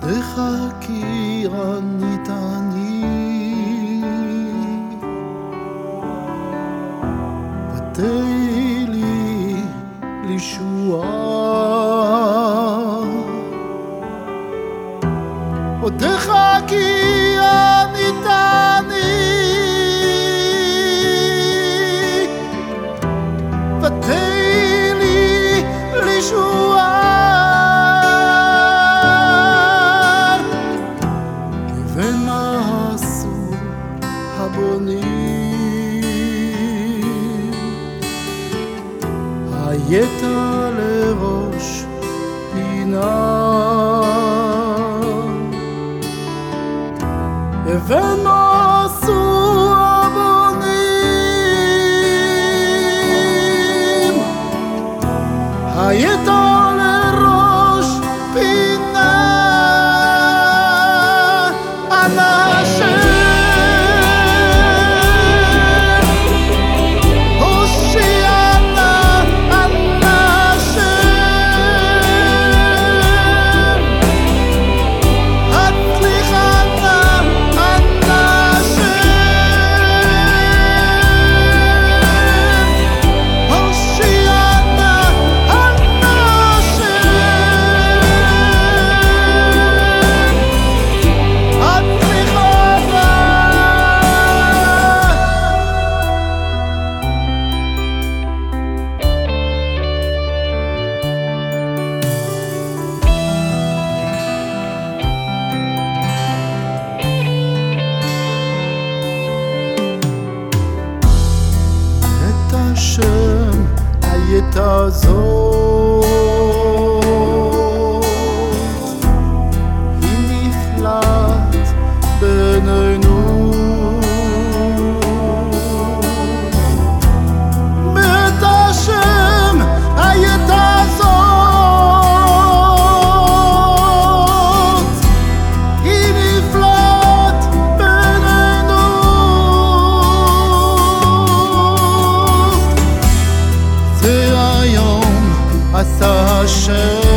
דחכי כי תעני לי לישועה. אני ומה עשו הבונים היית לראש פינה ומה עשו הבונים ta all. 洒身。